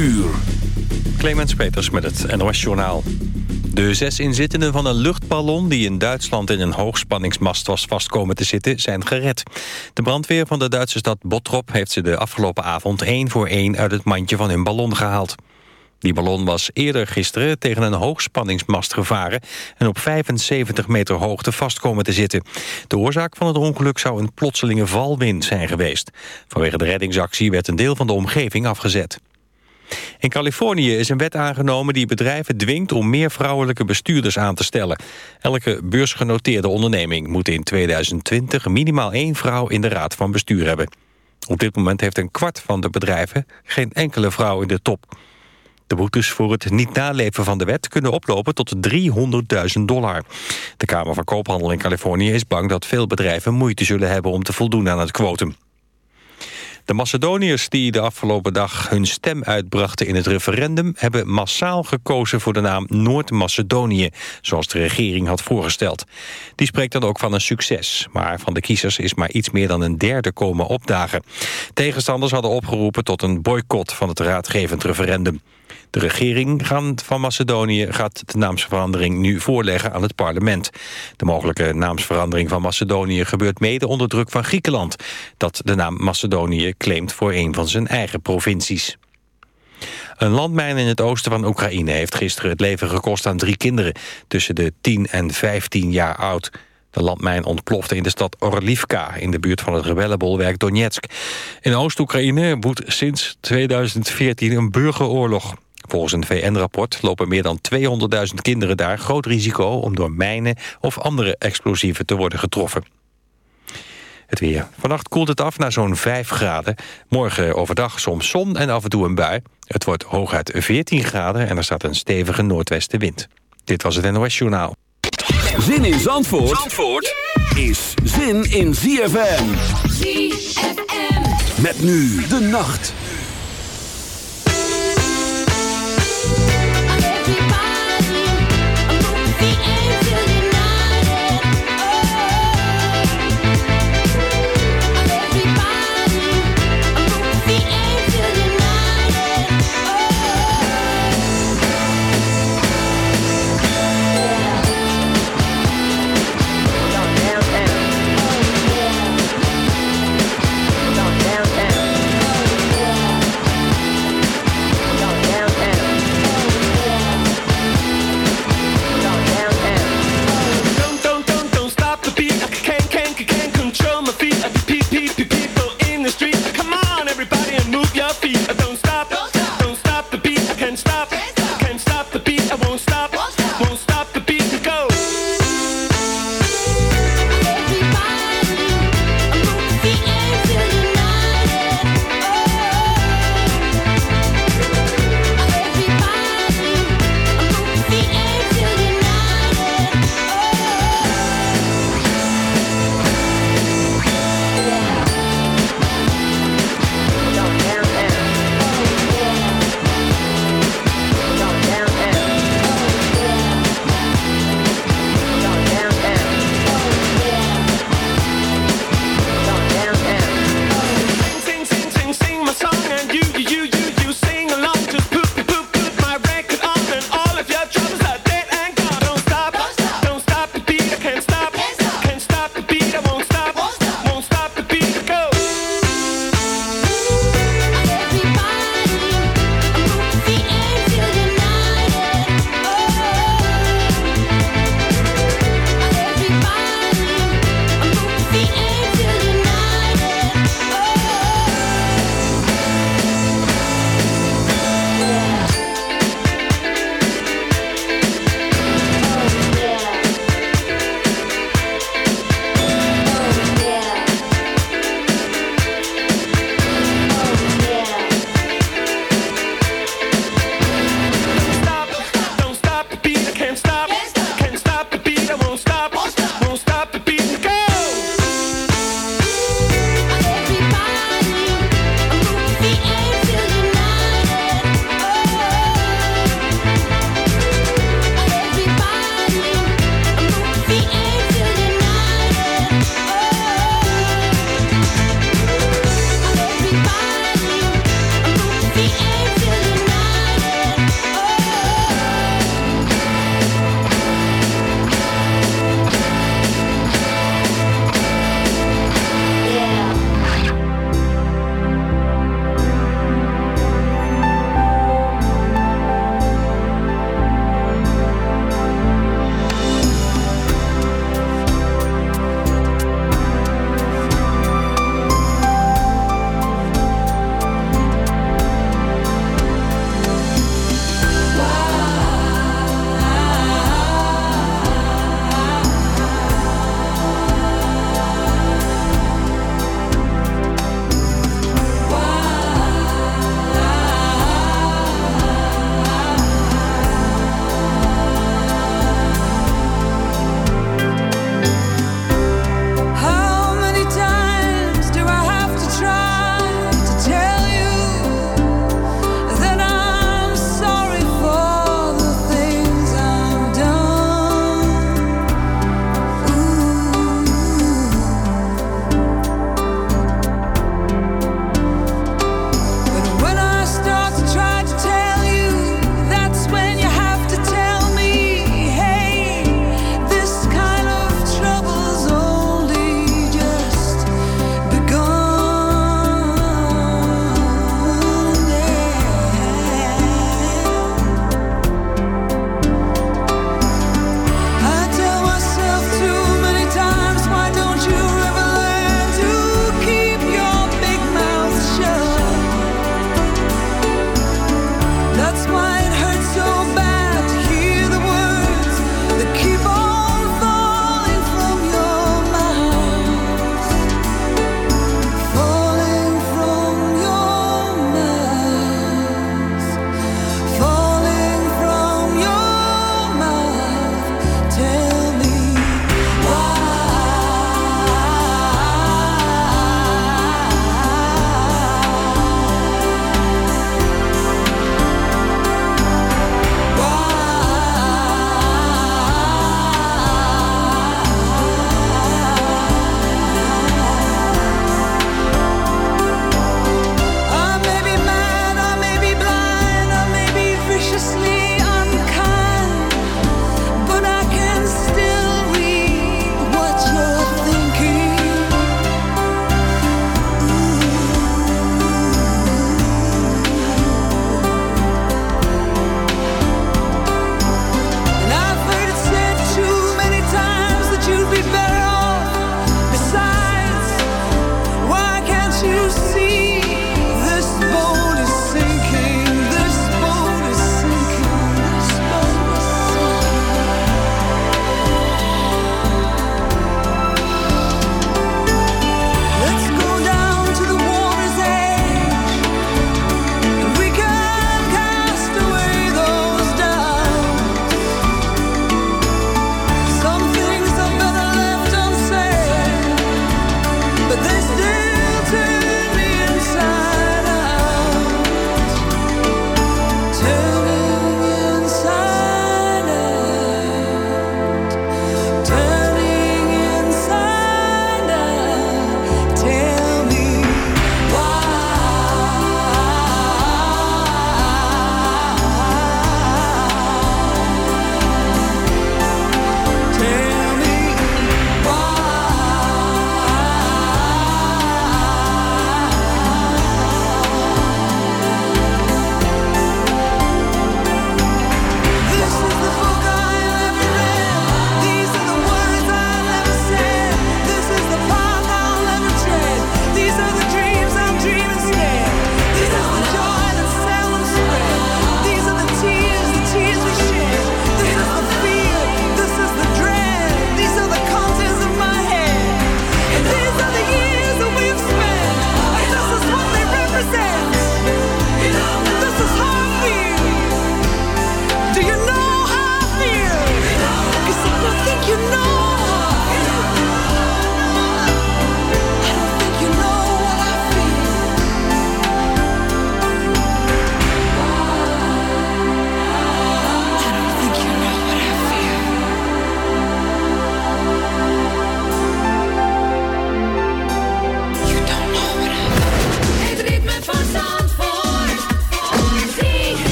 uur. Clemens Peters met het NOS Journaal. De zes inzittenden van een luchtballon die in Duitsland in een hoogspanningsmast was vastkomen te zitten zijn gered. De brandweer van de Duitse stad Bottrop heeft ze de afgelopen avond één voor één uit het mandje van hun ballon gehaald. Die ballon was eerder gisteren tegen een hoogspanningsmast gevaren... en op 75 meter hoogte vast komen te zitten. De oorzaak van het ongeluk zou een plotselinge valwind zijn geweest. Vanwege de reddingsactie werd een deel van de omgeving afgezet. In Californië is een wet aangenomen die bedrijven dwingt om meer vrouwelijke bestuurders aan te stellen. Elke beursgenoteerde onderneming moet in 2020 minimaal één vrouw in de raad van bestuur hebben. Op dit moment heeft een kwart van de bedrijven geen enkele vrouw in de top. De boetes voor het niet naleven van de wet kunnen oplopen tot 300.000 dollar. De Kamer van Koophandel in Californië is bang dat veel bedrijven moeite zullen hebben om te voldoen aan het kwotum. De Macedoniërs die de afgelopen dag hun stem uitbrachten in het referendum... hebben massaal gekozen voor de naam Noord-Macedonië... zoals de regering had voorgesteld. Die spreekt dan ook van een succes. Maar van de kiezers is maar iets meer dan een derde komen opdagen. Tegenstanders hadden opgeroepen tot een boycott van het raadgevend referendum. De regering van Macedonië gaat de naamsverandering nu voorleggen aan het parlement. De mogelijke naamsverandering van Macedonië gebeurt mede onder druk van Griekenland... dat de naam Macedonië claimt voor een van zijn eigen provincies. Een landmijn in het oosten van Oekraïne heeft gisteren het leven gekost aan drie kinderen... tussen de 10 en 15 jaar oud. De landmijn ontplofte in de stad Orlivka... in de buurt van het rebellenbolwerk Donetsk. In Oost-Oekraïne woedt sinds 2014 een burgeroorlog. Volgens een VN-rapport lopen meer dan 200.000 kinderen daar groot risico... om door mijnen of andere explosieven te worden getroffen. Het weer. Vannacht koelt het af naar zo'n 5 graden. Morgen overdag soms zon en af en toe een bui. Het wordt hooguit 14 graden en er staat een stevige noordwestenwind. Dit was het NOS Journaal. Zin in Zandvoort, Zandvoort is zin in ZFM. ZFM. Met nu de nacht. and stop.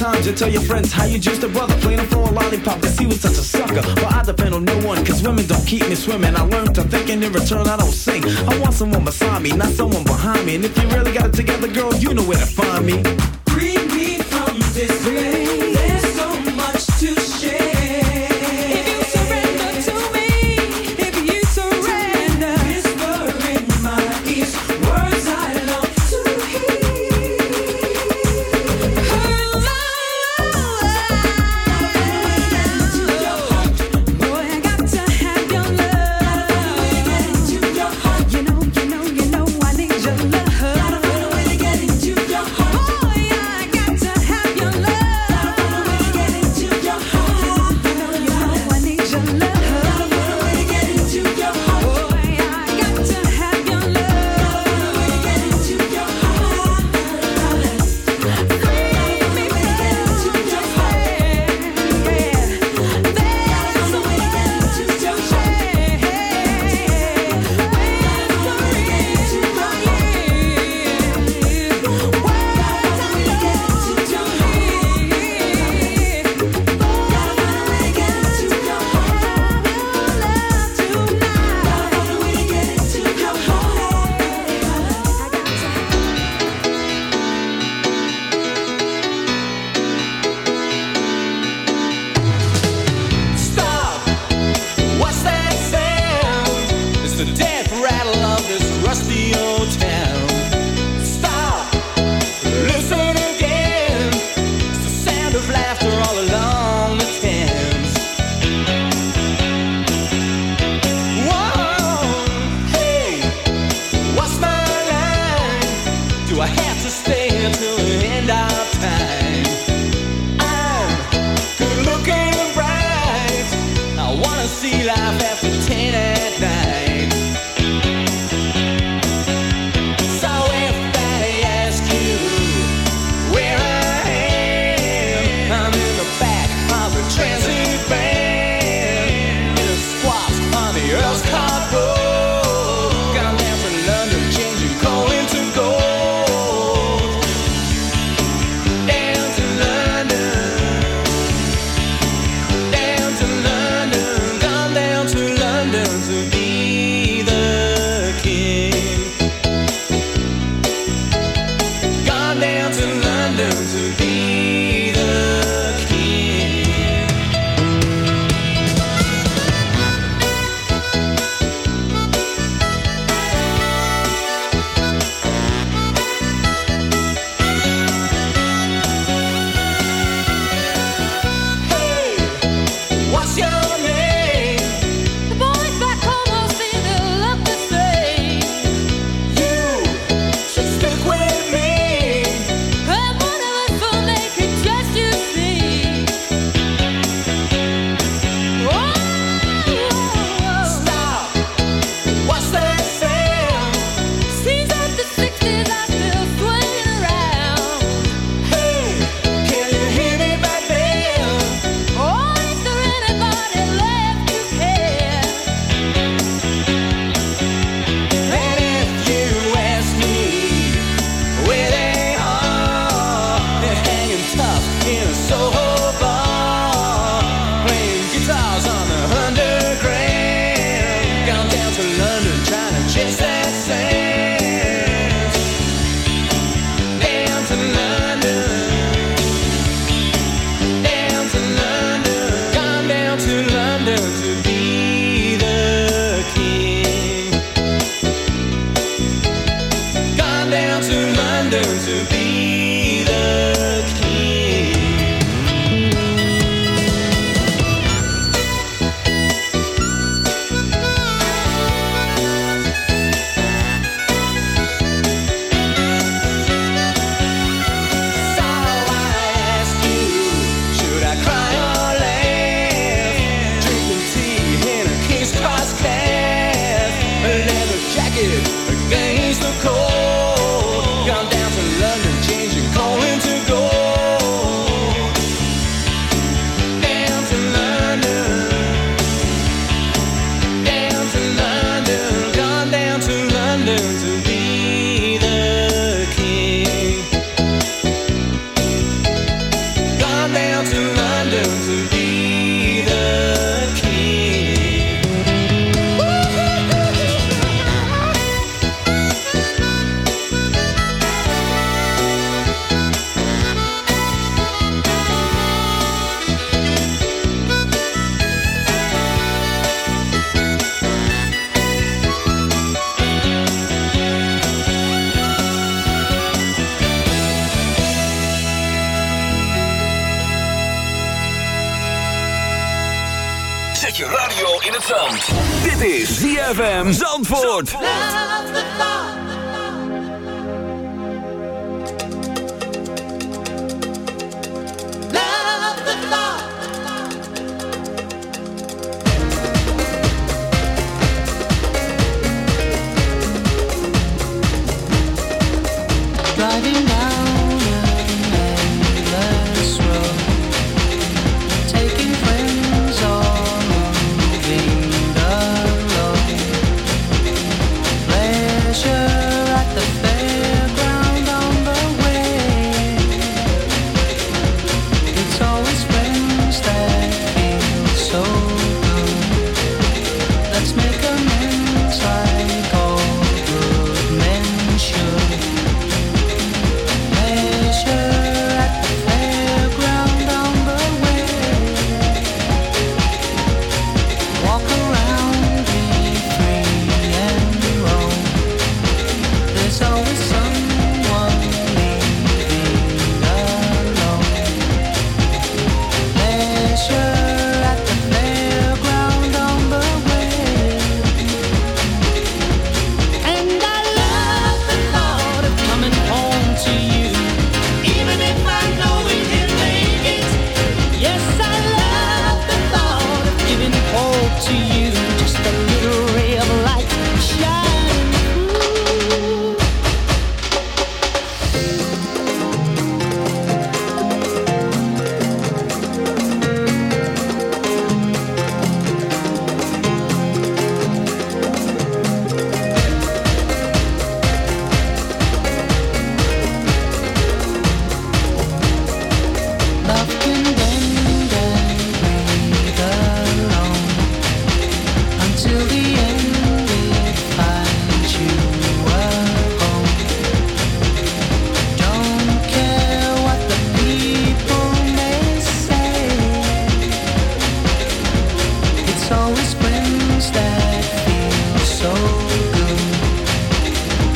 times you tell your friends how you just a brother playing for a lollipop cause he was such a sucker. But I depend on no one cause women don't keep me swimming. I learned to think and in return I don't sing. I want someone beside me, not someone behind me. And if you really got it together, girl, you know where to find me.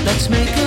Let's make amends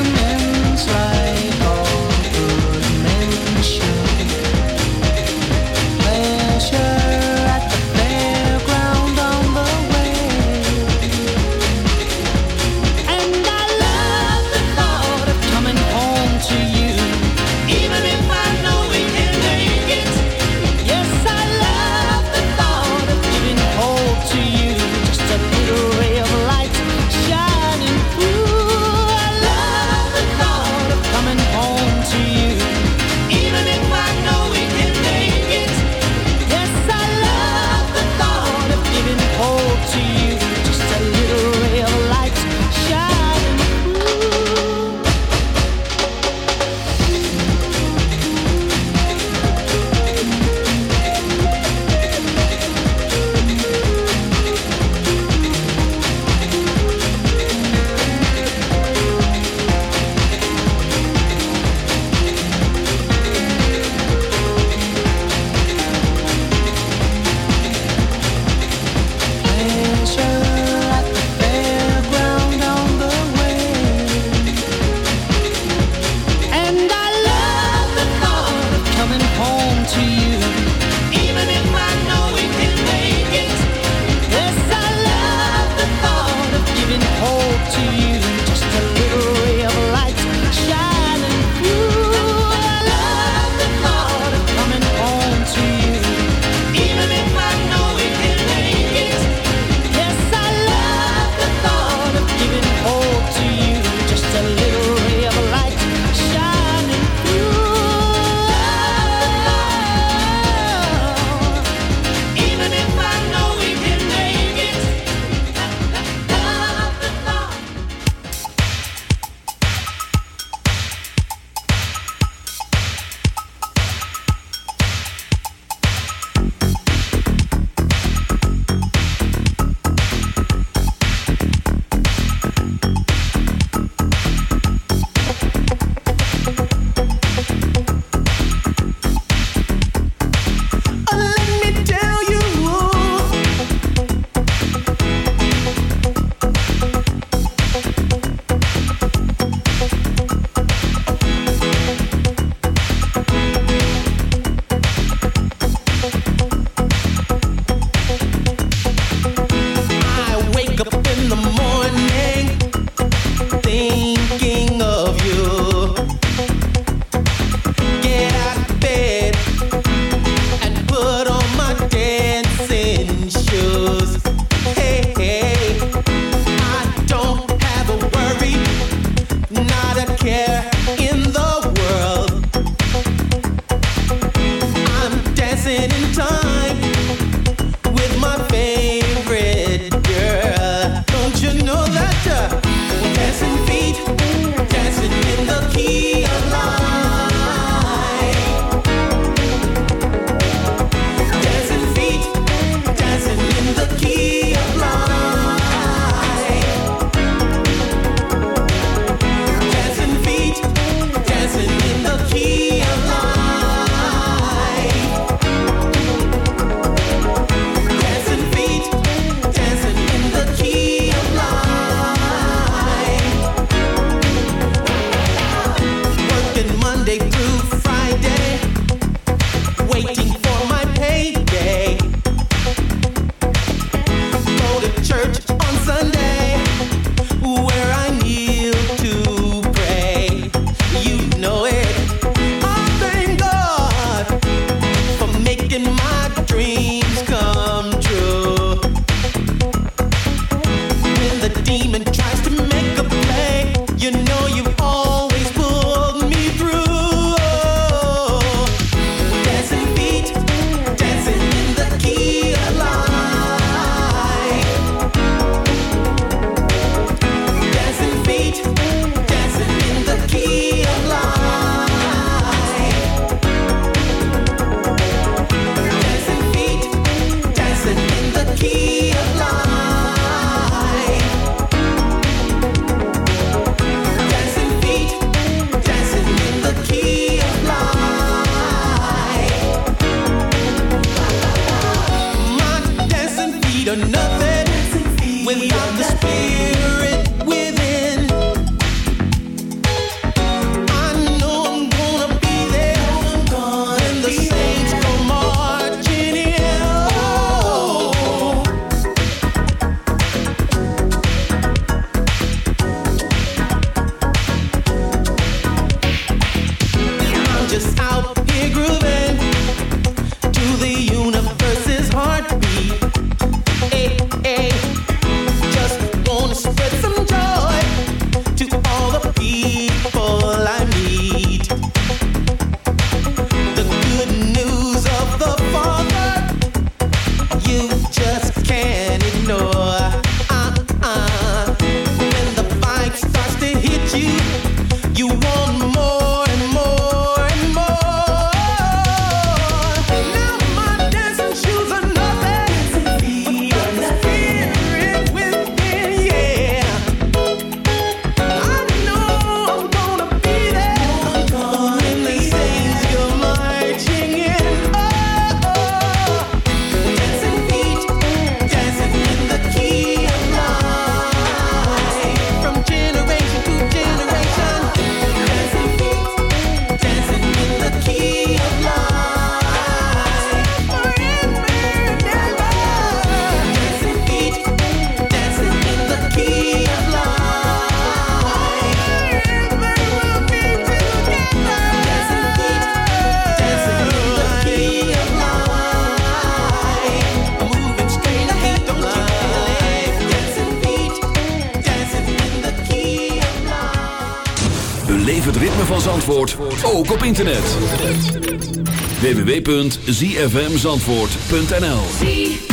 www.zfmzandvoort.nl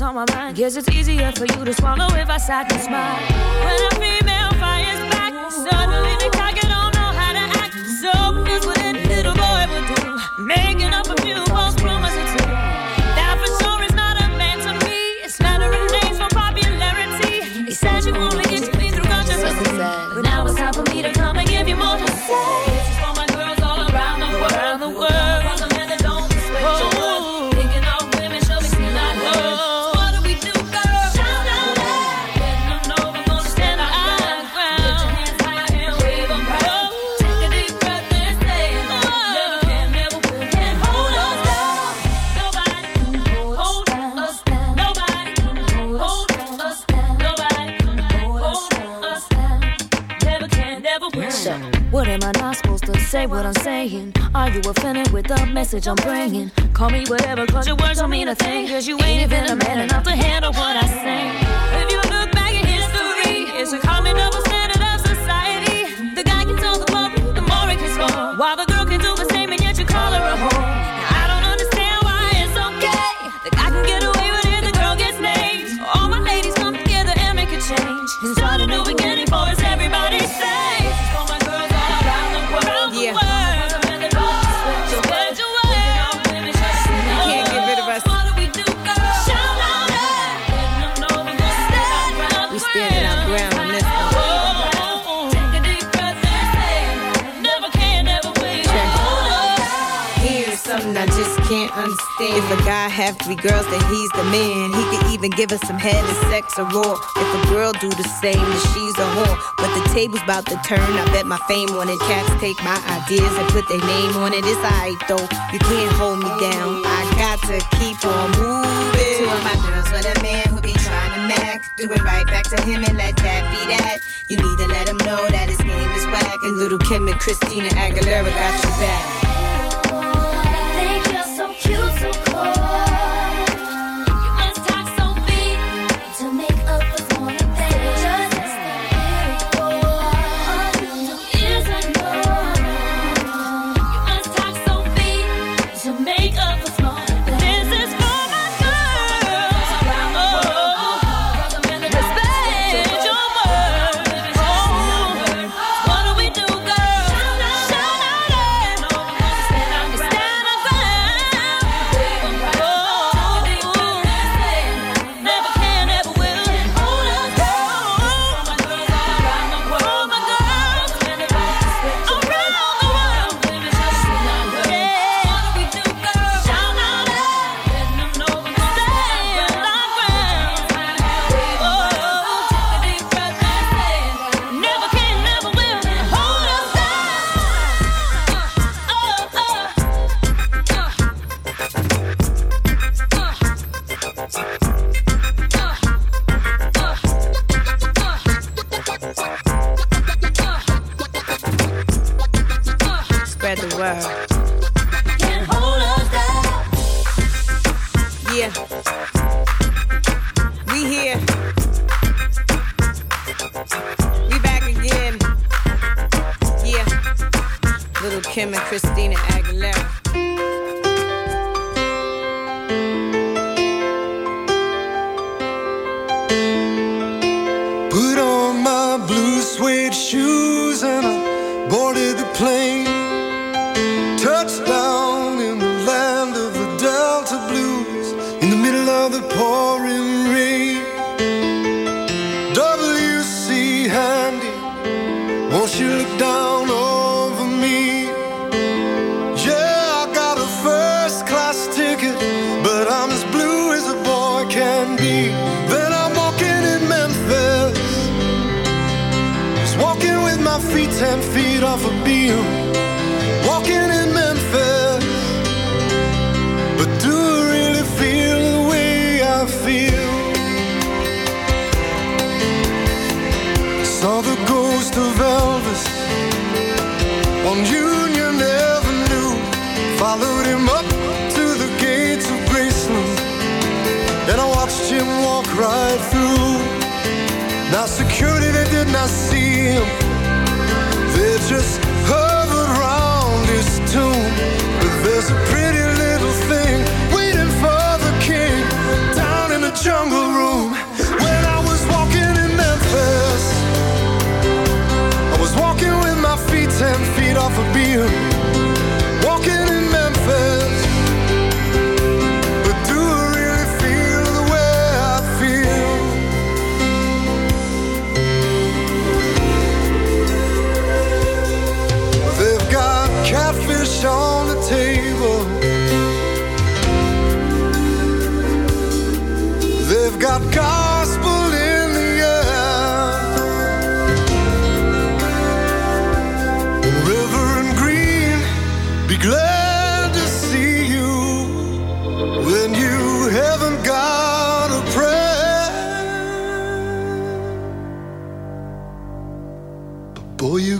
what's on my mind. Guess it's easier for you to swallow if I sat and smile. When a female head sex a whore. If a girl do the same, then she's a whore. But the table's about to turn. I bet my fame on it. Cats take my ideas and put their name on it. It's alright though. You can't hold me down. I got to keep on moving. Two of my girls with a man who be trying to mac. Do it right back to him and let that be that. You need to let him know that his name is whack. And little Kim and Christina Aguilera got your back. They just so cute, so cool. shoes and I boarded the plane.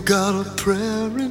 got a prayer in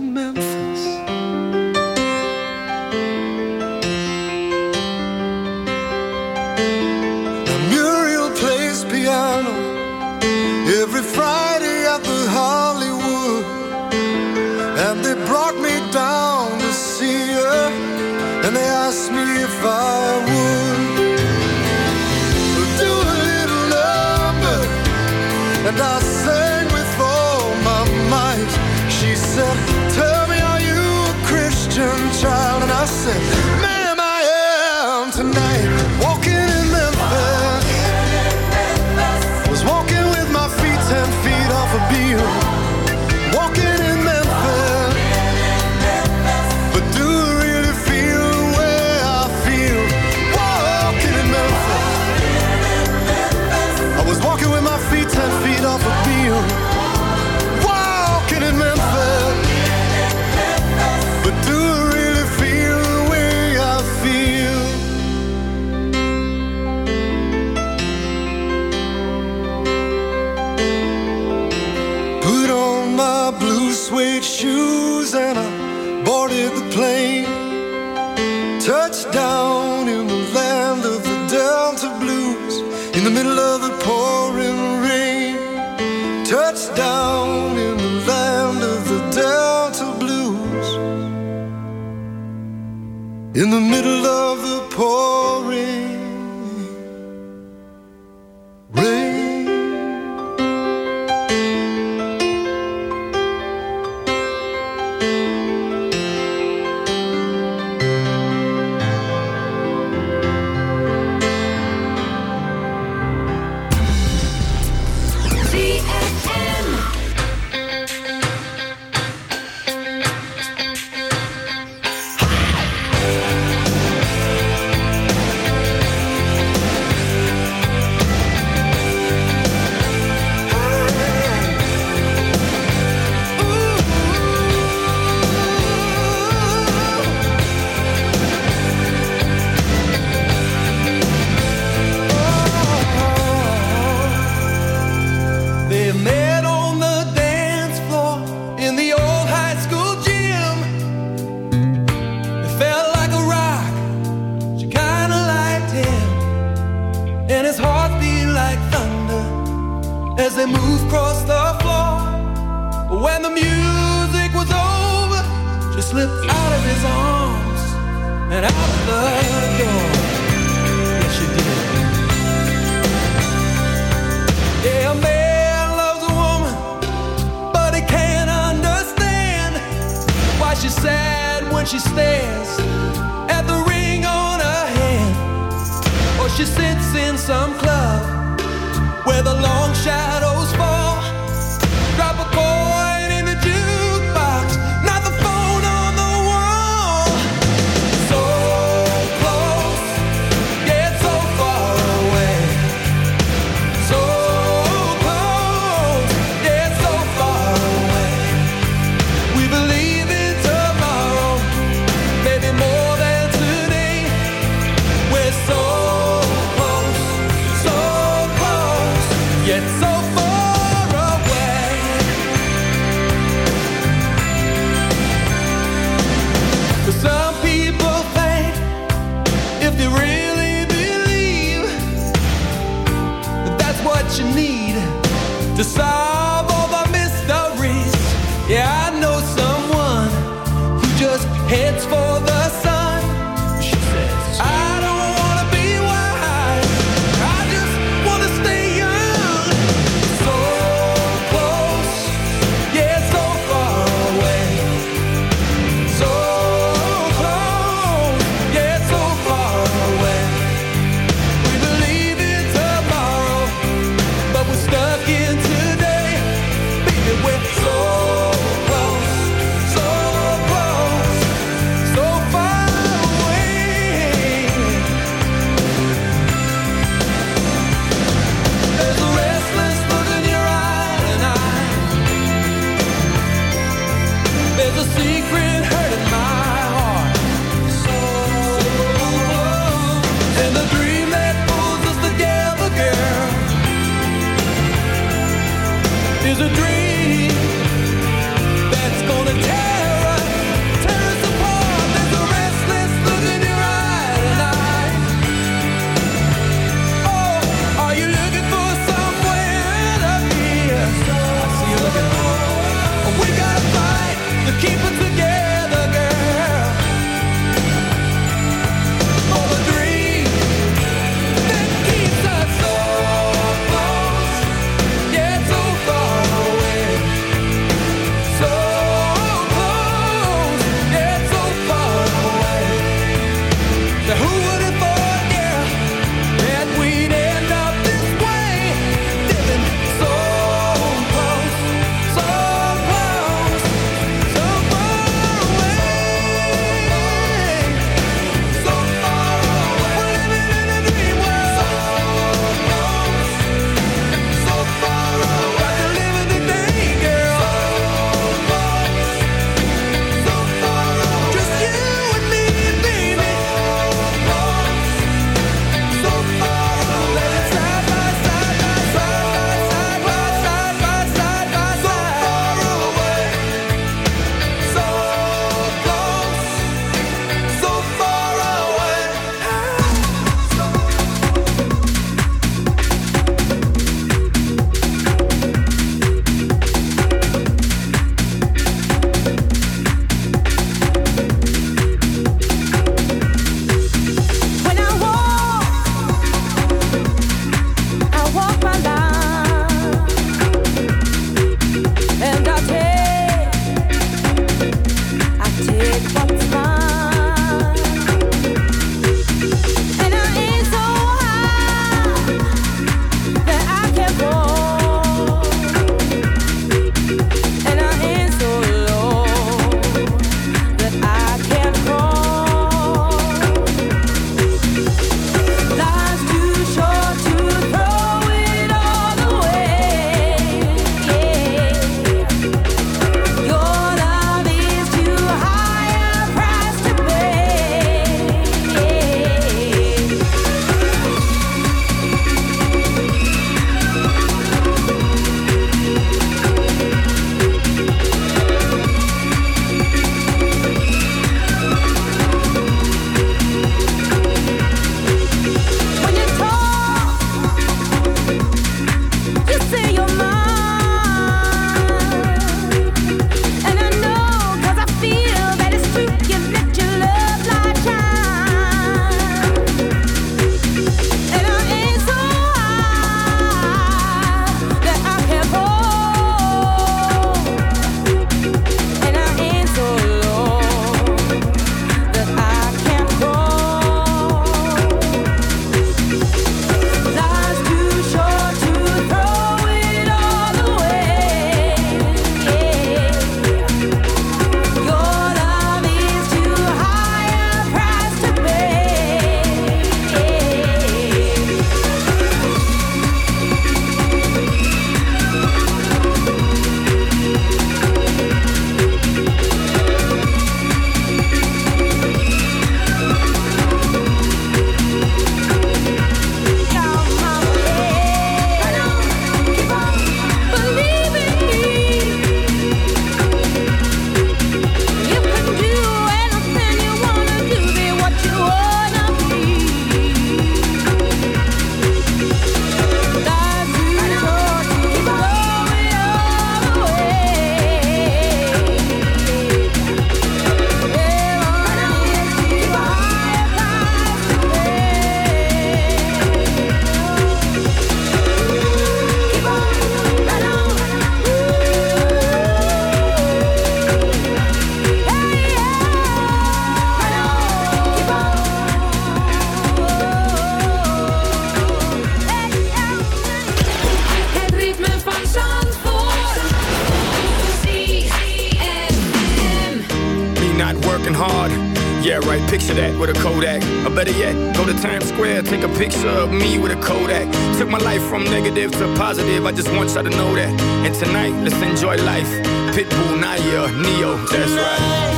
sub me with a Kodak. Took my life from negative to positive. I just want y'all to know that. And tonight, let's enjoy life. Pitbull, Naya, Neo. That's right.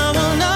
I will not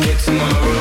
get tomorrow.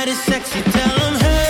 body's sexy, tell him hey.